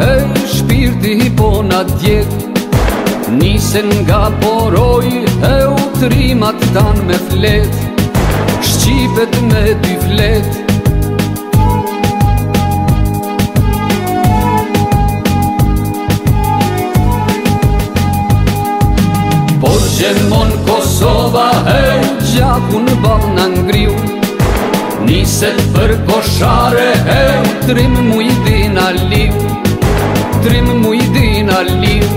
e shpirti po na djet Nisen nga poroj e utrimat tan me flet Shqipet me dy flet Por mon Kosova e gjaku në bal në ngriu Niset për koshare e utrim mu i dina liu Trimë mu i dy nalim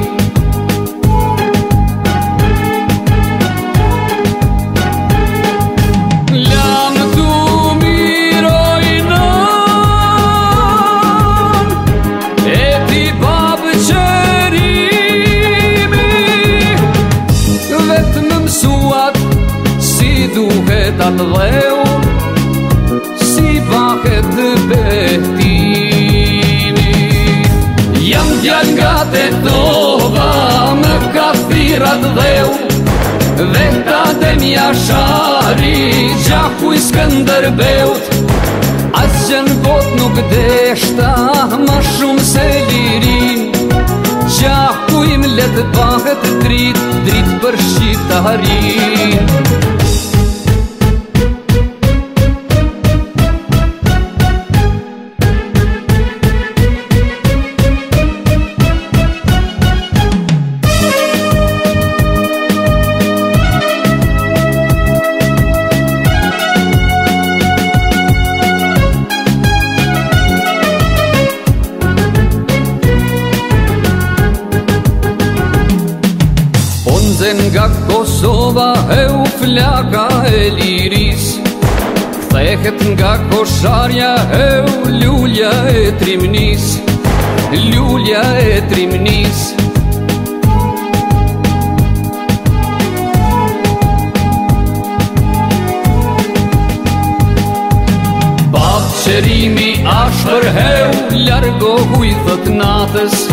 Lënë të mirojnën E ti babë qërimi Vetë në më suat Si duhet atë dhe të doba Më ka firat dheu Dhe ta dhe mja shari Gjaku i skëndër beut Asë që në bot nuk deshta Ma shumë se lirin Gjaku im letë pahet drit Drit për shqiptarin Nga kosova e u flaka e liris Thehet nga kosharja e u ljulja e trimnis Ljulja e trimnis Shërimi ashtë për heu, largohu i thët natës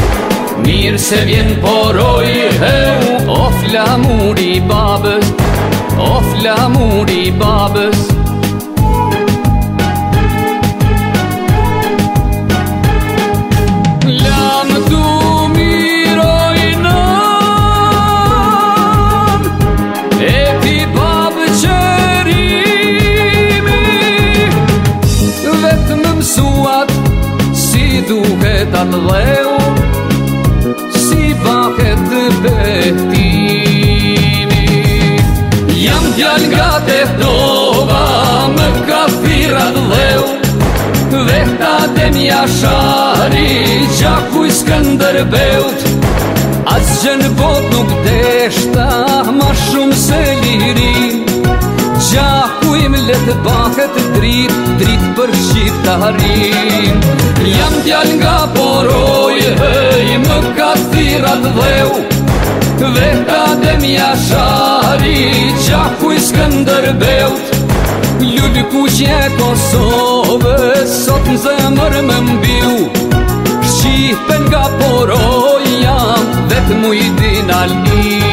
Mirë se vjen poroj heu, o flamur i babës O flamur i babës të të dheu Si bahet të betimi Jam djal nga të dova Më ka fira të dheu Vehta të mja shari Gjakuj s'këndër beut Asë që në bot nuk deshta Ma shumë se lirin Gjakuj më letë bahet drit Drit për të Jam t'jall nga poroj, hej, më ka sirat dheu Dhe ta dem jashari, qaku i shkëndërbeut Ljudi ku qje Kosove, sot në zemër më mbiu Shqipen nga poroj, jam vetë mu i dinalin